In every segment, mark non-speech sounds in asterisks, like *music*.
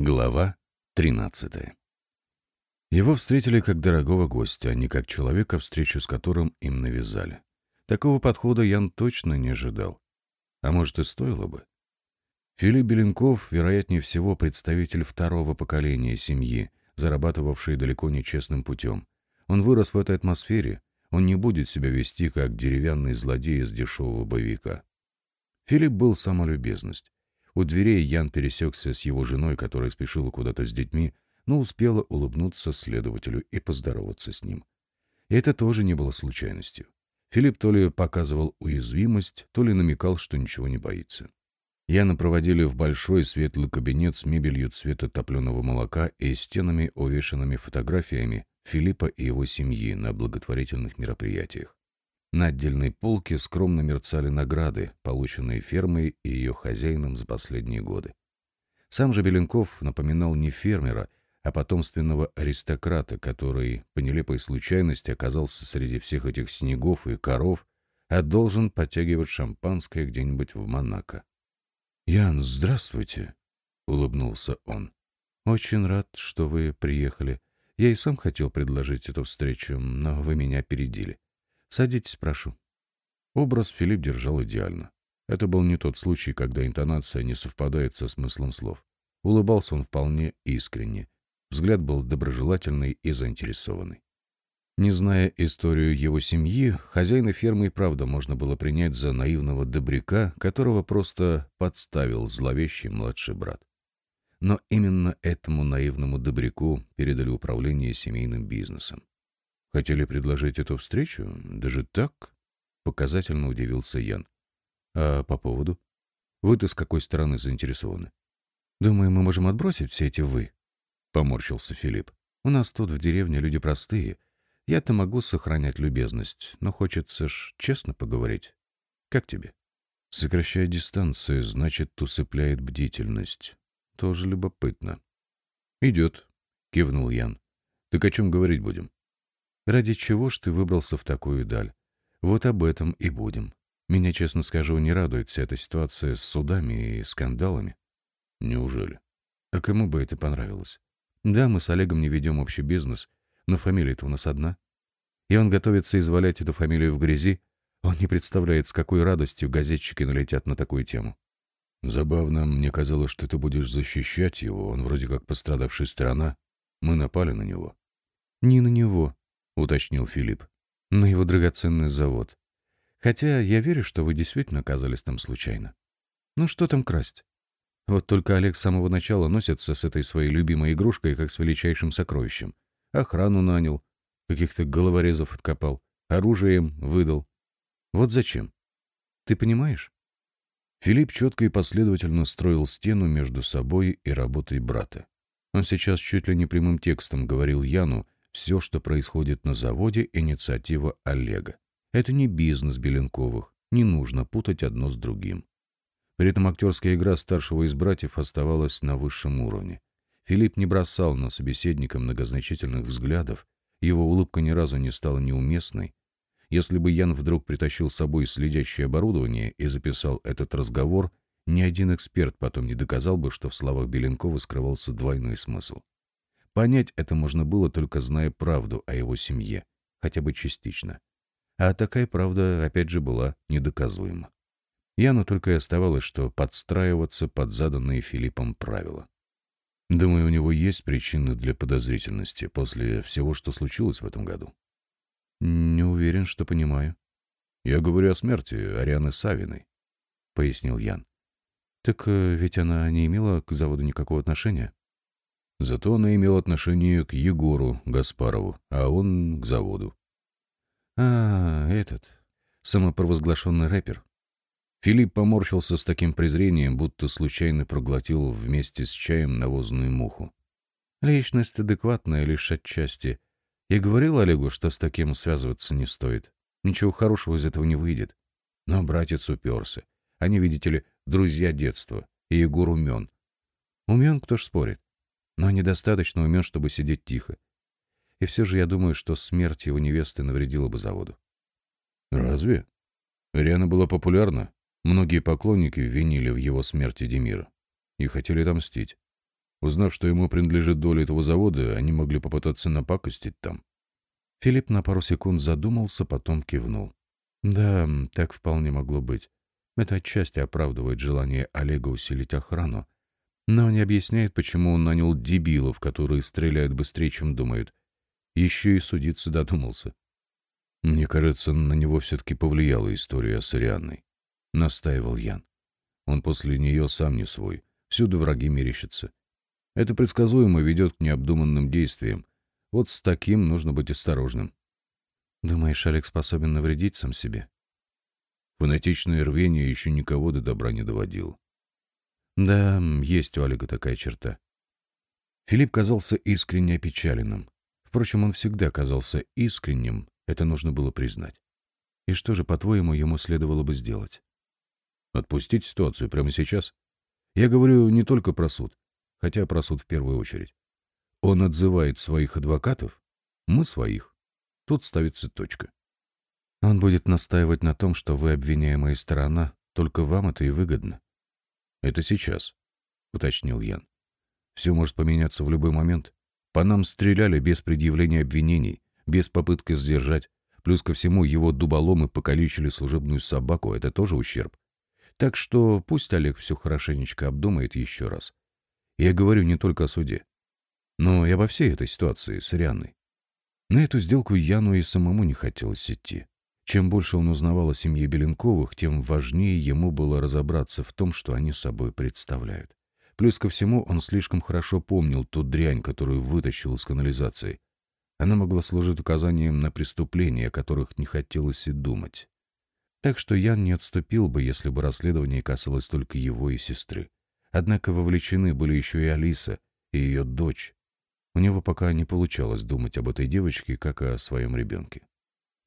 Глава 13 Его встретили как дорогого гостя, а не как человека, встречу с которым им навязали. Такого подхода Ян точно не ожидал. А может, и стоило бы. Филипп Беленков, вероятнее всего, представитель второго поколения семьи, зарабатывавший далеко не честным путем. Он вырос в этой атмосфере, он не будет себя вести, как деревянный злодей из дешевого боевика. Филипп был самолюбезность. У дверей Ян пересекся с его женой, которая спешила куда-то с детьми, но успела улыбнуться следователю и поздороваться с ним. Это тоже не было случайностью. Филипп то ли показывал уязвимость, то ли намекал, что ничего не боится. Яна проводили в большой светлый кабинет с мебелью цвета топленого молока и стенами, увешанными фотографиями Филиппа и его семьи на благотворительных мероприятиях. На отдельной полке скромно мерцали награды, полученные фермой и ее хозяином за последние годы. Сам же Беленков напоминал не фермера, а потомственного аристократа, который по нелепой случайности оказался среди всех этих снегов и коров, а должен подтягивать шампанское где-нибудь в Монако. «Ян, здравствуйте!» — улыбнулся он. «Очень рад, что вы приехали. Я и сам хотел предложить эту встречу, но вы меня опередили. Садитесь, прошу. Образ Филипп держал идеально. Это был не тот случай, когда интонация не совпадает со смыслом слов. Улыбался он вполне искренне. Взгляд был доброжелательный и заинтересованный. Не зная историю его семьи, хозяина фермы и правда можно было принять за наивного добряка, которого просто подставил зловещий младший брат. Но именно этому наивному добряку передали управление семейным бизнесом. Хотели предложить эту встречу? Даже так? Показательно удивился Ян. А по поводу? Вы-то с какой стороны заинтересованы? Думаю, мы можем отбросить все эти «вы», — поморщился Филипп. У нас тут в деревне люди простые. Я-то могу сохранять любезность, но хочется ж честно поговорить. Как тебе? Сокращая дистанцию, значит, усыпляет бдительность. Тоже любопытно. Идет, кивнул Ян. Так о чем говорить будем? Ради чего ж ты выбрался в такую даль? Вот об этом и будем. Меня, честно скажу, не радует вся эта ситуация с судами и скандалами. Неужели? А кому бы это понравилось? Да, мы с Олегом не ведем общий бизнес, но фамилия-то у нас одна. И он готовится извалять эту фамилию в грязи. Он не представляет, с какой радостью газетчики налетят на такую тему. Забавно, мне казалось, что ты будешь защищать его, он вроде как пострадавшая сторона. Мы напали на него. Не на него, уточнил Филипп. «На его драгоценный завод. Хотя я верю, что вы действительно оказались там случайно. Ну что там красть? Вот только Олег с самого начала носится с этой своей любимой игрушкой, как с величайшим сокровищем. Охрану нанял, каких-то головорезов откопал, оружием выдал. Вот зачем? Ты понимаешь? Филипп четко и последовательно строил стену между собой и работой брата. Он сейчас чуть ли не прямым текстом говорил Яну, все, что происходит на заводе, инициатива Олега. Это не бизнес Беленковых, не нужно путать одно с другим. При этом актерская игра старшего из братьев оставалась на высшем уровне. Филипп не бросал на собеседника многозначительных взглядов, его улыбка ни разу не стала неуместной. Если бы Ян вдруг притащил с собой следящее оборудование и записал этот разговор, ни один эксперт потом не доказал бы, что в словах Беленкова скрывался двойной смысл. Понять это можно было, только зная правду о его семье, хотя бы частично. А такая правда, опять же, была недоказуема. Яну только и оставалось, что подстраиваться под заданные Филиппом правила. Думаю, у него есть причины для подозрительности после всего, что случилось в этом году. Не уверен, что понимаю. Я говорю о смерти Арианы Савиной, пояснил Ян. Так э, ведь она не имела к заводу никакого отношения? Зато она имела отношение к Егору Гаспарову, а он к заводу. А, этот, самопровозглашенный рэпер. Филипп поморщился с таким презрением, будто случайно проглотил вместе с чаем навозную муху. Личность адекватная лишь отчасти. Я говорил Олегу, что с таким связываться не стоит. Ничего хорошего из этого не выйдет. Но братец уперся. Они, видите ли, друзья детства, и Егор умен. Умен, кто ж спорит но недостаточно умен, чтобы сидеть тихо. И все же я думаю, что смерть его невесты навредила бы заводу. Разве? Риана была популярна. Многие поклонники винили в его смерти Демира и хотели отомстить. Узнав, что ему принадлежит доля этого завода, они могли попытаться напакостить там. Филипп на пару секунд задумался, потом кивнул. Да, так вполне могло быть. Это отчасти оправдывает желание Олега усилить охрану, но не объясняет, почему он нанял дебилов, которые стреляют быстрее, чем думают. Еще и судиться додумался. Мне кажется, на него все-таки повлияла история с Арианной. Настаивал Ян. Он после нее сам не свой. Всюду враги мерещатся. Это предсказуемо ведет к необдуманным действиям. Вот с таким нужно быть осторожным. Думаешь, Олег способен навредить сам себе? Фанатичное рвение еще никого до добра не доводило. Да, есть у Олега такая черта. Филипп казался искренне опечаленным. Впрочем, он всегда казался искренним, это нужно было признать. И что же, по-твоему, ему следовало бы сделать? Отпустить ситуацию прямо сейчас? Я говорю не только про суд, хотя про суд в первую очередь. Он отзывает своих адвокатов, мы своих. Тут ставится точка. Он будет настаивать на том, что вы обвиняемая сторона, только вам это и выгодно. Это сейчас, уточнил Ян. Все может поменяться в любой момент. По нам стреляли без предъявления обвинений, без попытки сдержать. Плюс ко всему его дуболомы покалечили служебную собаку, это тоже ущерб. Так что пусть Олег все хорошенечко обдумает еще раз. Я говорю не только о суде, но и обо всей этой ситуации с Рианной. На эту сделку Яну и самому не хотелось идти. Чем больше он узнавал о семье Беленковых, тем важнее ему было разобраться в том, что они собой представляют. Плюс ко всему, он слишком хорошо помнил ту дрянь, которую вытащил из канализации. Она могла служить указанием на преступления, о которых не хотелось и думать. Так что Ян не отступил бы, если бы расследование касалось только его и сестры. Однако вовлечены были еще и Алиса, и ее дочь. У него пока не получалось думать об этой девочке, как о своем ребенке.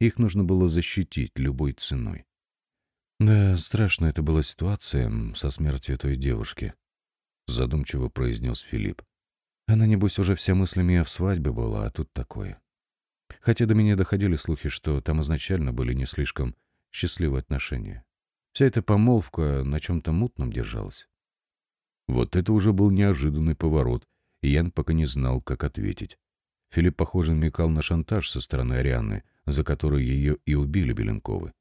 Их нужно было защитить любой ценой. «Да, страшно это была ситуация со смертью той девушки», — задумчиво произнес Филипп. «Она, небось, уже вся мыслями в свадьбе была, а тут такое. Хотя до меня доходили слухи, что там изначально были не слишком счастливые отношения. Вся эта помолвка на чем-то мутном держалась». Вот это уже был неожиданный поворот, и Ян пока не знал, как ответить. Филипп, похоже, намекал на шантаж со стороны Арианы, за который ее и убили Беленковы.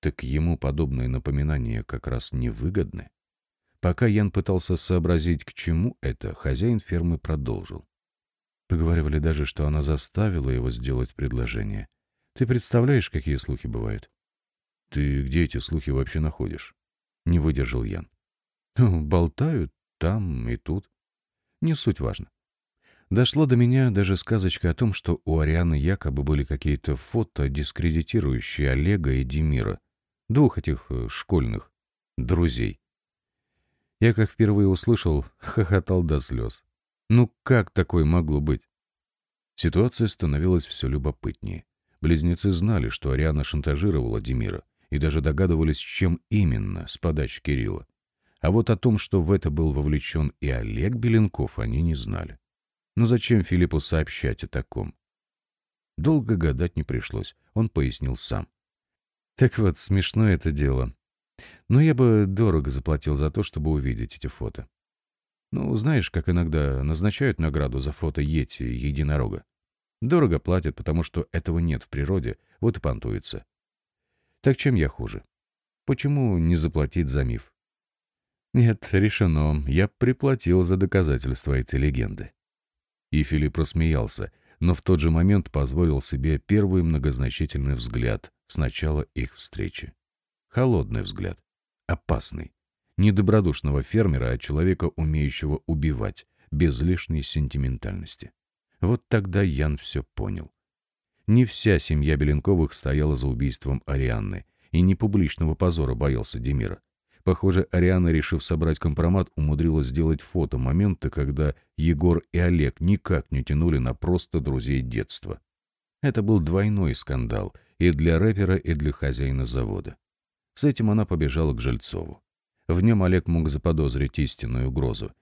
Так ему подобные напоминания как раз невыгодны. Пока Ян пытался сообразить, к чему это, хозяин фермы продолжил. Поговаривали даже, что она заставила его сделать предложение. Ты представляешь, какие слухи бывают? Ты где эти слухи вообще находишь? Не выдержал Ян. Ну, болтают там и тут. Не суть важно. Дошло до меня даже сказочка о том, что у Арианы якобы были какие-то фото, дискредитирующие Олега и Демира, двух этих э, школьных друзей. Я, как впервые услышал, *laughs* хохотал до слез. Ну как такое могло быть? Ситуация становилась все любопытнее. Близнецы знали, что Ариана шантажировала Демира, и даже догадывались, чем именно, с подачи Кирилла. А вот о том, что в это был вовлечен и Олег Беленков, они не знали. Но зачем Филиппу сообщать о таком? Долго гадать не пришлось, он пояснил сам. Так вот, смешно это дело. Но я бы дорого заплатил за то, чтобы увидеть эти фото. Ну, знаешь, как иногда назначают награду за фото Йети единорога. Дорого платят, потому что этого нет в природе, вот и понтуется. Так чем я хуже? Почему не заплатить за миф? Нет, решено. Я приплатил за доказательства этой легенды. И Филипп рассмеялся, но в тот же момент позволил себе первый многозначительный взгляд с начала их встречи. Холодный взгляд. Опасный. Не добродушного фермера, а человека, умеющего убивать, без лишней сентиментальности. Вот тогда Ян все понял. Не вся семья Беленковых стояла за убийством Арианны, и не публичного позора боялся Демира. Похоже, Ариана, решив собрать компромат, умудрилась сделать фото момента, когда Егор и Олег никак не тянули на просто друзей детства. Это был двойной скандал и для рэпера, и для хозяина завода. С этим она побежала к Жильцову. В нем Олег мог заподозрить истинную угрозу.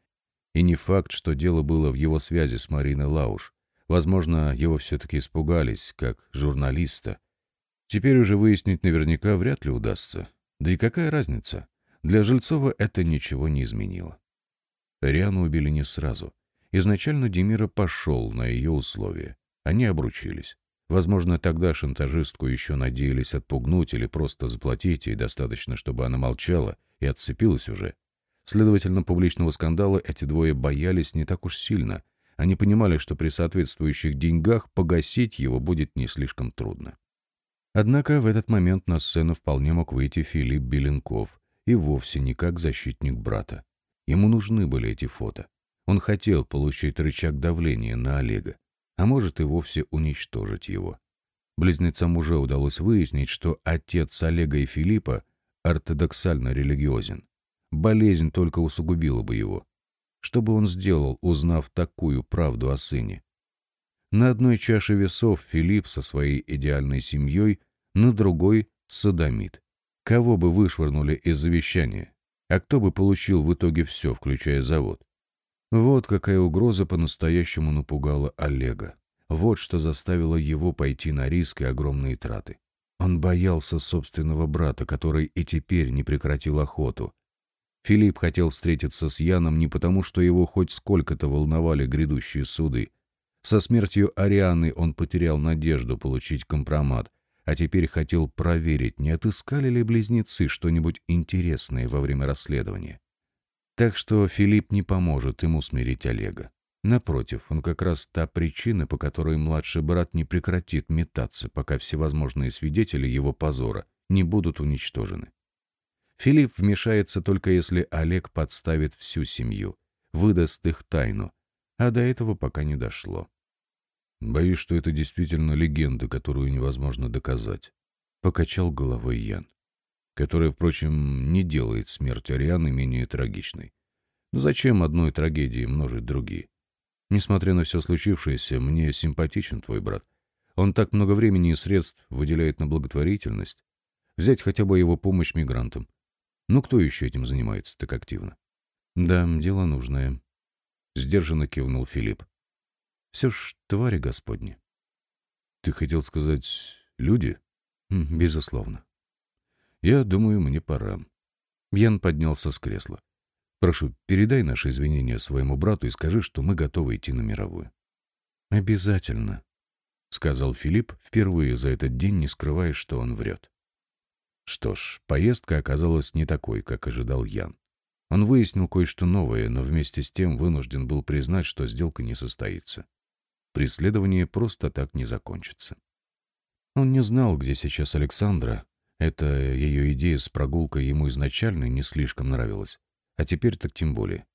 И не факт, что дело было в его связи с Мариной Лауш. Возможно, его все-таки испугались, как журналиста. Теперь уже выяснить наверняка вряд ли удастся. Да и какая разница? Для Жильцова это ничего не изменило. Риану убили не сразу. Изначально Демира пошел на ее условия. Они обручились. Возможно, тогда шантажистку еще надеялись отпугнуть или просто заплатить ей достаточно, чтобы она молчала и отцепилась уже. Следовательно, публичного скандала эти двое боялись не так уж сильно. Они понимали, что при соответствующих деньгах погасить его будет не слишком трудно. Однако в этот момент на сцену вполне мог выйти Филипп Беленков, и вовсе не как защитник брата. Ему нужны были эти фото. Он хотел получить рычаг давления на Олега, а может и вовсе уничтожить его. Близнецам уже удалось выяснить, что отец Олега и Филиппа ортодоксально религиозен. Болезнь только усугубила бы его. Что бы он сделал, узнав такую правду о сыне? На одной чаше весов Филипп со своей идеальной семьей, на другой — садомит. Кого бы вышвырнули из завещания? А кто бы получил в итоге все, включая завод? Вот какая угроза по-настоящему напугала Олега. Вот что заставило его пойти на риск и огромные траты. Он боялся собственного брата, который и теперь не прекратил охоту. Филипп хотел встретиться с Яном не потому, что его хоть сколько-то волновали грядущие суды. Со смертью Арианы он потерял надежду получить компромат, а теперь хотел проверить, не отыскали ли близнецы что-нибудь интересное во время расследования. Так что Филипп не поможет ему смирить Олега. Напротив, он как раз та причина, по которой младший брат не прекратит метаться, пока всевозможные свидетели его позора не будут уничтожены. Филипп вмешается только если Олег подставит всю семью, выдаст их тайну, а до этого пока не дошло. Боюсь, что это действительно легенда, которую невозможно доказать. Покачал головой Ян которая, впрочем, не делает смерть Арианы менее трагичной. Но зачем одной трагедии множить другие? Несмотря на все случившееся, мне симпатичен твой брат. Он так много времени и средств выделяет на благотворительность. Взять хотя бы его помощь мигрантам. Ну, кто еще этим занимается так активно? Да, дело нужное. Сдержанно кивнул Филипп. Все ж твари господни. Ты хотел сказать люди? Безусловно. Я думаю, мне пора. Ян поднялся с кресла. Прошу, передай наши извинения своему брату и скажи, что мы готовы идти на мировую. Обязательно, сказал Филипп, впервые за этот день не скрывая, что он врет. Что ж, поездка оказалась не такой, как ожидал Ян. Он выяснил кое-что новое, но вместе с тем вынужден был признать, что сделка не состоится. Преследование просто так не закончится. Он не знал, где сейчас Александра, эта ее идея с прогулкой ему изначально не слишком нравилась, а теперь так тем более.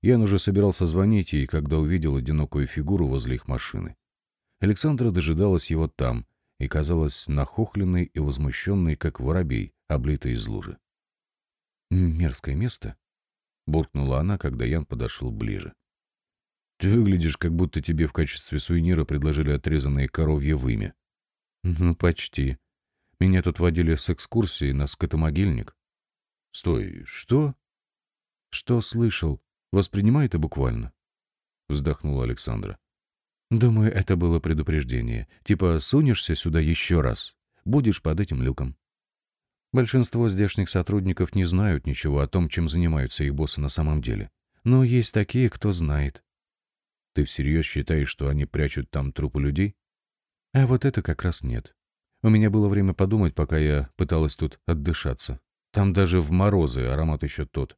Ян уже собирался звонить ей, когда увидел одинокую фигуру возле их машины. Александра дожидалась его там и казалась нахохленной и возмущенной, как воробей, облитый из лужи. «Мерзкое место», — буркнула она, когда Ян подошел ближе. «Ты выглядишь, как будто тебе в качестве сувенира предложили отрезанное коровье вымя». «Ну, почти», меня тут водили с экскурсией на скотомогильник. Стой, что? Что слышал? Воспринимай это буквально. Вздохнула Александра. Думаю, это было предупреждение. Типа, сунешься сюда еще раз, будешь под этим люком. Большинство здешних сотрудников не знают ничего о том, чем занимаются их боссы на самом деле. Но есть такие, кто знает. Ты всерьез считаешь, что они прячут там трупы людей? А вот это как раз нет. У меня было время подумать, пока я пыталась тут отдышаться. Там даже в морозы аромат еще тот.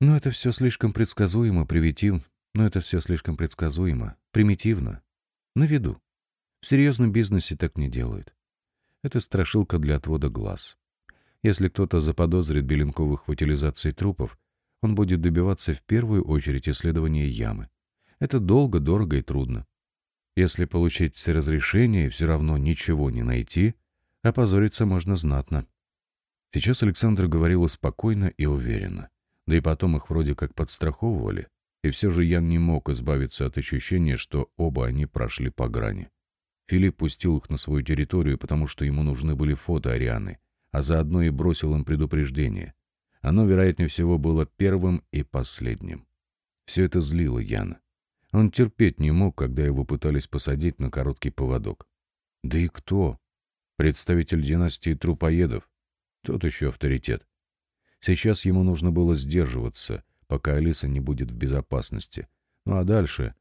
Но это все слишком предсказуемо, примитивно. Но это все слишком предсказуемо, примитивно. На виду. В серьезном бизнесе так не делают. Это страшилка для отвода глаз. Если кто-то заподозрит Беленковых в утилизации трупов, он будет добиваться в первую очередь исследования ямы. Это долго, дорого и трудно. Если получить все разрешения и все равно ничего не найти, опозориться можно знатно. Сейчас Александра говорила спокойно и уверенно. Да и потом их вроде как подстраховывали. И все же Ян не мог избавиться от ощущения, что оба они прошли по грани. Филипп пустил их на свою территорию, потому что ему нужны были фото Арианы, а заодно и бросил им предупреждение. Оно, вероятнее всего, было первым и последним. Все это злило Яна. Он терпеть не мог, когда его пытались посадить на короткий поводок. Да и кто? Представитель династии трупоедов. Тот еще авторитет. Сейчас ему нужно было сдерживаться, пока Алиса не будет в безопасности. Ну а дальше...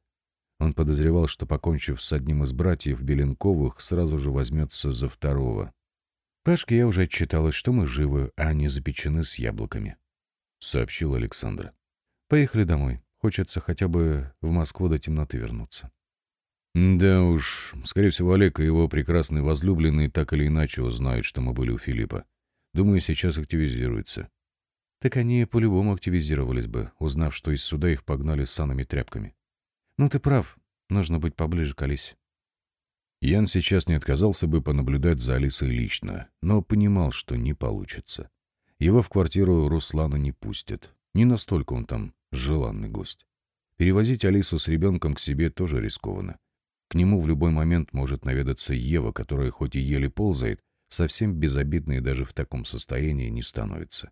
Он подозревал, что, покончив с одним из братьев Беленковых, сразу же возьмется за второго. Пашке я уже отчиталась, что мы живы, а не запечены с яблоками. — сообщил Александр. «Поехали домой. Хочется хотя бы в Москву до темноты вернуться». «Да уж, скорее всего, Олег и его прекрасный возлюбленный так или иначе узнают, что мы были у Филиппа. Думаю, сейчас активизируются». «Так они по-любому активизировались бы, узнав, что из суда их погнали с санами тряпками. Ну, ты прав, нужно быть поближе к Алисе». Ян сейчас не отказался бы понаблюдать за Алисой лично, но понимал, что не получится. Его в квартиру Руслана не пустят. Не настолько он там желанный гость. Перевозить Алису с ребенком к себе тоже рискованно. К нему в любой момент может наведаться Ева, которая хоть и еле ползает, совсем безобидной даже в таком состоянии не становится.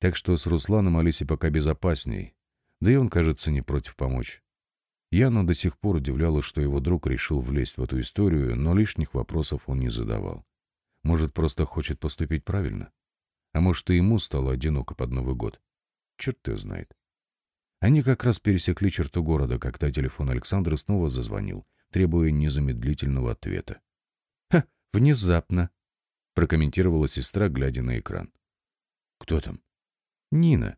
Так что с Русланом Алисе пока безопасней, да и он, кажется, не против помочь. Яну до сих пор удивляло, что его друг решил влезть в эту историю, но лишних вопросов он не задавал. Может, просто хочет поступить правильно? А может, и ему стало одиноко под Новый год. Черт его знает. Они как раз пересекли черту города, когда телефон Александра снова зазвонил, требуя незамедлительного ответа. «Ха, внезапно», — прокомментировала сестра, глядя на экран. «Кто там?» «Нина».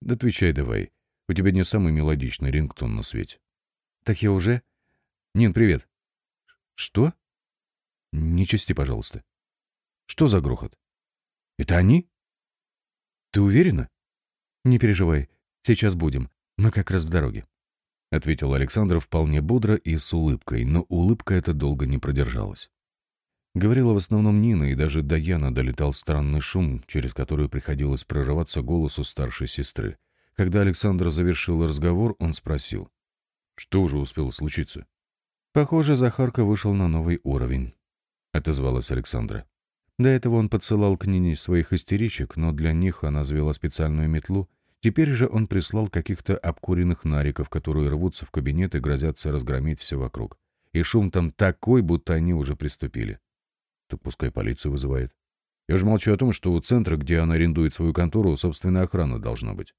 «Да отвечай давай. У тебя не самый мелодичный рингтон на свете». «Так я уже...» «Нин, привет». «Что?» «Не чисти, пожалуйста». «Что за грохот?» Это они? Ты уверена? Не переживай, сейчас будем. Мы как раз в дороге. Ответил Александр вполне бодро и с улыбкой, но улыбка эта долго не продержалась. Говорила в основном Нина, и даже до Яна долетал странный шум, через который приходилось прорываться голосу старшей сестры. Когда Александр завершил разговор, он спросил. «Что уже успело случиться?» «Похоже, Захарка вышел на новый уровень», — отозвалась Александра. До этого он подсылал к Нине своих истеричек, но для них она завела специальную метлу. Теперь же он прислал каких-то обкуренных нариков, которые рвутся в кабинет и грозятся разгромить все вокруг. И шум там такой, будто они уже приступили. Так пускай полицию вызывает. Я же молчу о том, что у центра, где она арендует свою контору, собственная охрана должна быть.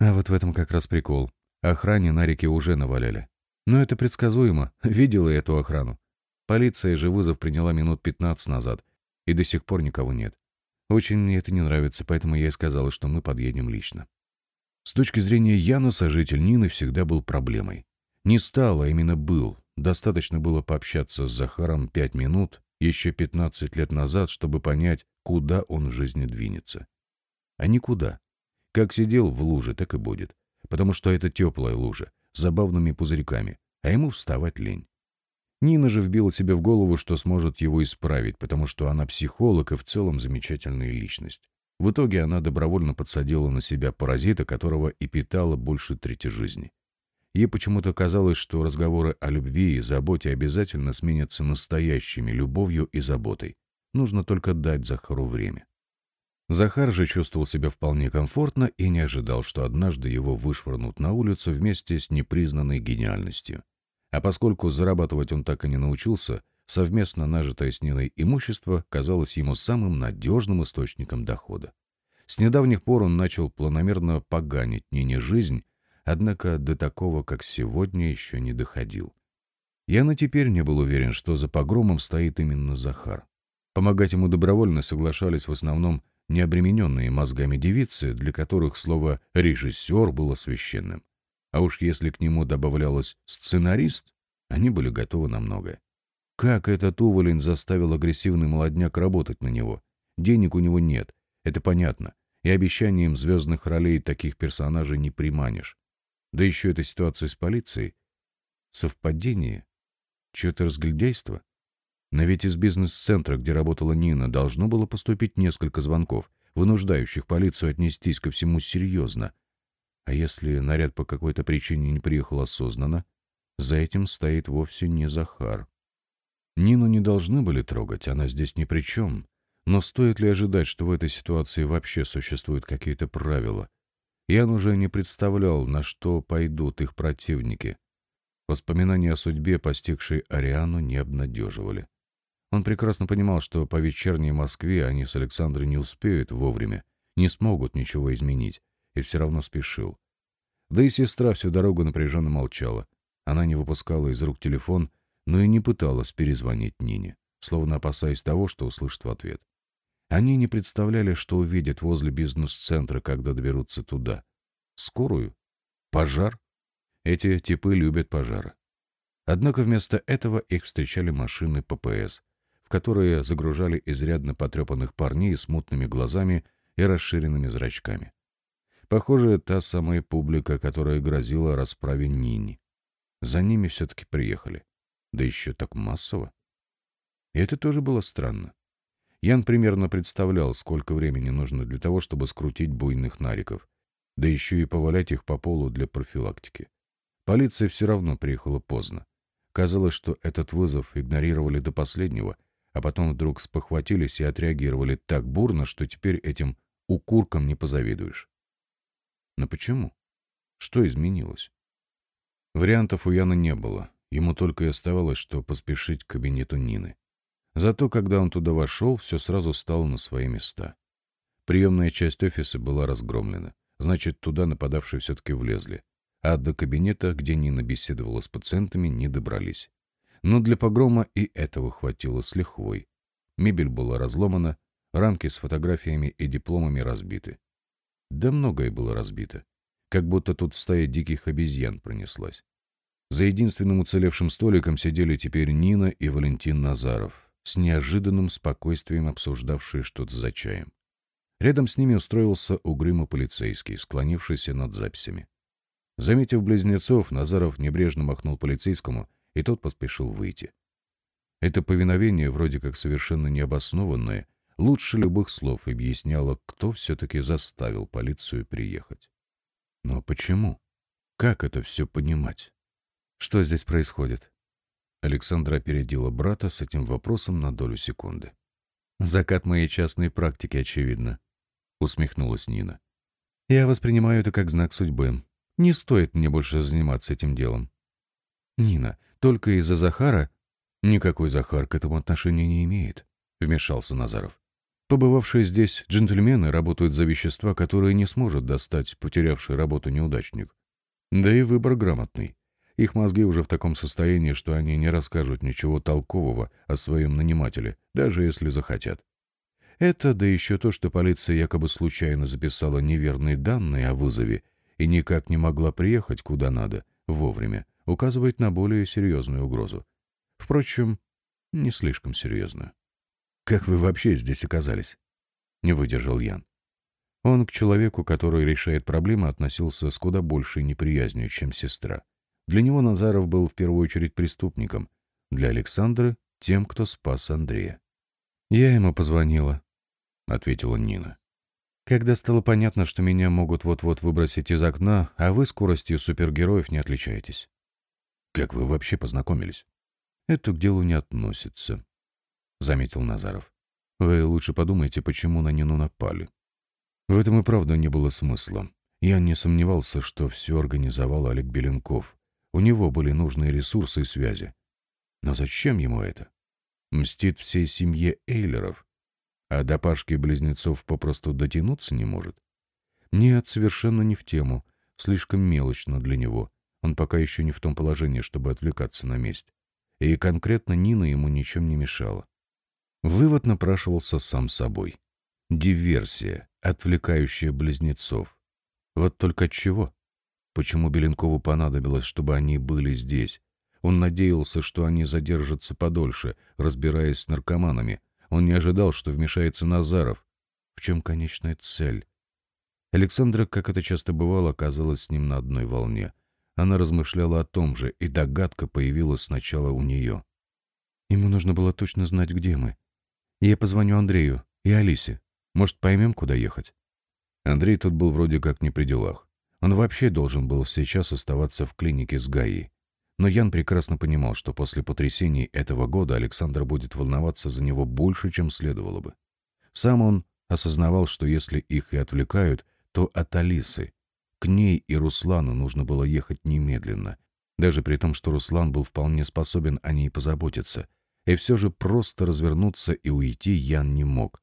А вот в этом как раз прикол. Охране нарики уже наваляли. Но это предсказуемо. *laughs* Видела эту охрану. Полиция же вызов приняла минут 15 назад, и до сих пор никого нет. Очень мне это не нравится, поэтому я и сказала, что мы подъедем лично. С точки зрения Яна, сожитель Нины всегда был проблемой. Не стал, а именно был. Достаточно было пообщаться с Захаром пять минут, еще 15 лет назад, чтобы понять, куда он в жизни двинется. А никуда. Как сидел в луже, так и будет. Потому что это теплая лужа, с забавными пузырьками, а ему вставать лень. Нина же вбила себе в голову, что сможет его исправить, потому что она психолог и в целом замечательная личность. В итоге она добровольно подсадила на себя паразита, которого и питала больше трети жизни. Ей почему-то казалось, что разговоры о любви и заботе обязательно сменятся настоящими любовью и заботой. Нужно только дать Захару время. Захар же чувствовал себя вполне комфортно и не ожидал, что однажды его вышвырнут на улицу вместе с непризнанной гениальностью. А поскольку зарабатывать он так и не научился, совместно нажитое с Ниной имущество казалось ему самым надежным источником дохода. С недавних пор он начал планомерно поганить Нине жизнь, однако до такого, как сегодня, еще не доходил. Яна теперь не был уверен, что за погромом стоит именно Захар. Помогать ему добровольно соглашались в основном необремененные мозгами девицы, для которых слово «режиссер» было священным. А уж если к нему добавлялось «сценарист», они были готовы на многое. Как этот уволень заставил агрессивный молодняк работать на него? Денег у него нет, это понятно. И обещанием звездных ролей таких персонажей не приманишь. Да еще эта ситуация с полицией. Совпадение? Чье-то разглядейство? Но ведь из бизнес-центра, где работала Нина, должно было поступить несколько звонков, вынуждающих полицию отнестись ко всему серьезно, а если наряд по какой-то причине не приехал осознанно, за этим стоит вовсе не Захар. Нину не должны были трогать, она здесь ни при чем. Но стоит ли ожидать, что в этой ситуации вообще существуют какие-то правила? Ян уже не представлял, на что пойдут их противники. Воспоминания о судьбе, постигшей Ариану, не обнадеживали. Он прекрасно понимал, что по вечерней Москве они с Александрой не успеют вовремя, не смогут ничего изменить и все равно спешил. Да и сестра всю дорогу напряженно молчала. Она не выпускала из рук телефон, но и не пыталась перезвонить Нине, словно опасаясь того, что услышит в ответ. Они не представляли, что увидят возле бизнес-центра, когда доберутся туда. Скорую? Пожар? Эти типы любят пожары. Однако вместо этого их встречали машины ППС, в которые загружали изрядно потрепанных парней с мутными глазами и расширенными зрачками. Похоже, та самая публика, которая грозила расправе Нини. За ними все-таки приехали. Да еще так массово. И это тоже было странно. Ян примерно представлял, сколько времени нужно для того, чтобы скрутить буйных нариков, да еще и повалять их по полу для профилактики. Полиция все равно приехала поздно. Казалось, что этот вызов игнорировали до последнего, а потом вдруг спохватились и отреагировали так бурно, что теперь этим укуркам не позавидуешь. Но почему? Что изменилось? Вариантов у Яна не было. Ему только и оставалось, что поспешить к кабинету Нины. Зато, когда он туда вошел, все сразу стало на свои места. Приемная часть офиса была разгромлена. Значит, туда нападавшие все-таки влезли. А до кабинета, где Нина беседовала с пациентами, не добрались. Но для погрома и этого хватило с лихвой. Мебель была разломана, рамки с фотографиями и дипломами разбиты. Да многое было разбито. Как будто тут стая диких обезьян пронеслась. За единственным уцелевшим столиком сидели теперь Нина и Валентин Назаров, с неожиданным спокойствием обсуждавшие что-то за чаем. Рядом с ними устроился угрюмо полицейский, склонившийся над записями. Заметив близнецов, Назаров небрежно махнул полицейскому, и тот поспешил выйти. Это повиновение, вроде как совершенно необоснованное, лучше любых слов объясняло, кто все-таки заставил полицию приехать. Но почему? Как это все понимать? Что здесь происходит? Александра опередила брата с этим вопросом на долю секунды. «Закат моей частной практики, очевидно», — усмехнулась Нина. «Я воспринимаю это как знак судьбы. Не стоит мне больше заниматься этим делом». «Нина, только из-за Захара...» «Никакой Захар к этому отношения не имеет», — вмешался Назаров. Побывавшие здесь джентльмены работают за вещества, которые не сможет достать потерявший работу неудачник. Да и выбор грамотный. Их мозги уже в таком состоянии, что они не расскажут ничего толкового о своем нанимателе, даже если захотят. Это, да еще то, что полиция якобы случайно записала неверные данные о вызове и никак не могла приехать куда надо, вовремя, указывает на более серьезную угрозу. Впрочем, не слишком серьезную. «Как вы вообще здесь оказались?» — не выдержал Ян. Он к человеку, который решает проблемы, относился с куда большей неприязнью, чем сестра. Для него Назаров был в первую очередь преступником, для Александры — тем, кто спас Андрея. «Я ему позвонила», — ответила Нина. «Когда стало понятно, что меня могут вот-вот выбросить из окна, а вы скоростью супергероев не отличаетесь». «Как вы вообще познакомились?» «Это к делу не относится», — заметил Назаров. «Вы лучше подумайте, почему на Нину напали». В этом и правда не было смысла. Я не сомневался, что все организовал Олег Беленков. У него были нужные ресурсы и связи. Но зачем ему это? Мстит всей семье Эйлеров, а до Пашки-близнецов попросту дотянуться не может? Нет, совершенно не в тему. Слишком мелочно для него. Он пока еще не в том положении, чтобы отвлекаться на месть. И конкретно Нина ему ничем не мешала. Вывод напрашивался сам собой. Диверсия, отвлекающая близнецов. Вот только от чего? Почему Беленкову понадобилось, чтобы они были здесь? Он надеялся, что они задержатся подольше, разбираясь с наркоманами. Он не ожидал, что вмешается Назаров. В чем конечная цель? Александра, как это часто бывало, оказалась с ним на одной волне. Она размышляла о том же, и догадка появилась сначала у нее. Ему нужно было точно знать, где мы. Я позвоню Андрею и Алисе. Может, поймем, куда ехать?» Андрей тут был вроде как не при делах. Он вообще должен был сейчас оставаться в клинике с Гаей. Но Ян прекрасно понимал, что после потрясений этого года Александр будет волноваться за него больше, чем следовало бы. Сам он осознавал, что если их и отвлекают, то от Алисы. К ней и Руслану нужно было ехать немедленно, даже при том, что Руслан был вполне способен о ней позаботиться — и все же просто развернуться и уйти Ян не мог.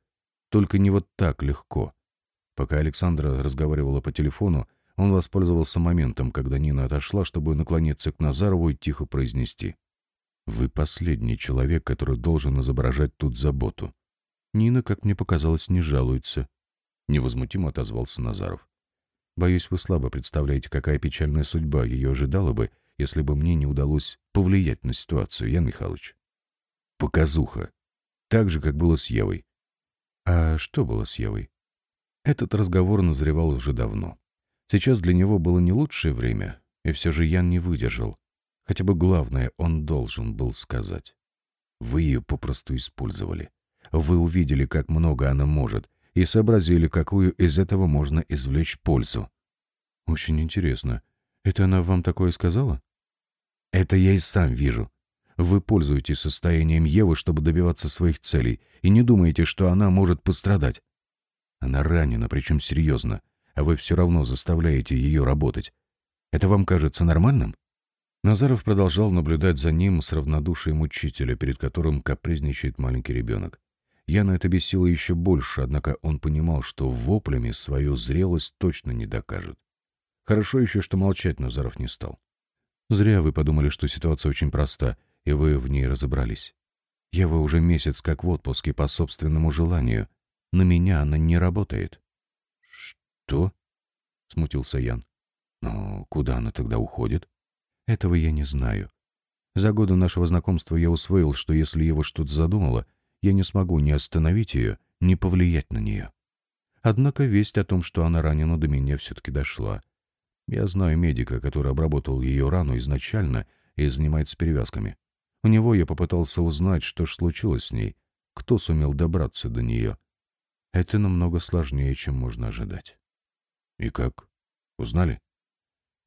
Только не вот так легко. Пока Александра разговаривала по телефону, Он воспользовался моментом, когда Нина отошла, чтобы наклониться к Назарову и тихо произнести. «Вы последний человек, который должен изображать тут заботу. Нина, как мне показалось, не жалуется». Невозмутимо отозвался Назаров. «Боюсь, вы слабо представляете, какая печальная судьба ее ожидала бы, если бы мне не удалось повлиять на ситуацию, Ян Михайлович». «Показуха. Так же, как было с Евой». «А что было с Евой?» Этот разговор назревал уже давно. Сейчас для него было не лучшее время, и все же Ян не выдержал. Хотя бы главное он должен был сказать. Вы ее попросту использовали. Вы увидели, как много она может, и сообразили, какую из этого можно извлечь пользу. Очень интересно. Это она вам такое сказала? Это я и сам вижу. Вы пользуетесь состоянием Евы, чтобы добиваться своих целей, и не думаете, что она может пострадать. Она ранена, причем серьезно а вы все равно заставляете ее работать. Это вам кажется нормальным?» Назаров продолжал наблюдать за ним с равнодушием учителя, перед которым капризничает маленький ребенок. Яна это бесило еще больше, однако он понимал, что воплями свою зрелость точно не докажет. Хорошо еще, что молчать Назаров не стал. «Зря вы подумали, что ситуация очень проста, и вы в ней разобрались. Я вы уже месяц как в отпуске по собственному желанию. На меня она не работает». «Что?» — смутился Ян. «Но куда она тогда уходит?» «Этого я не знаю. За годы нашего знакомства я усвоил, что если его что-то задумало, я не смогу ни остановить ее, ни повлиять на нее. Однако весть о том, что она ранена, до меня все-таки дошла. Я знаю медика, который обработал ее рану изначально и занимается перевязками. У него я попытался узнать, что ж случилось с ней, кто сумел добраться до нее. Это намного сложнее, чем можно ожидать. И как? Узнали?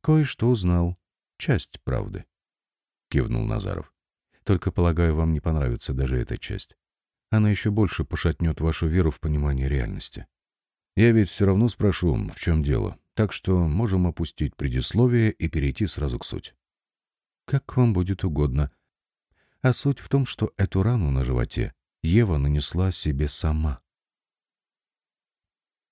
Кое-что узнал. Часть правды. Кивнул Назаров. Только, полагаю, вам не понравится даже эта часть. Она еще больше пошатнет вашу веру в понимание реальности. Я ведь все равно спрошу, в чем дело, так что можем опустить предисловие и перейти сразу к сути. Как вам будет угодно. А суть в том, что эту рану на животе Ева нанесла себе сама.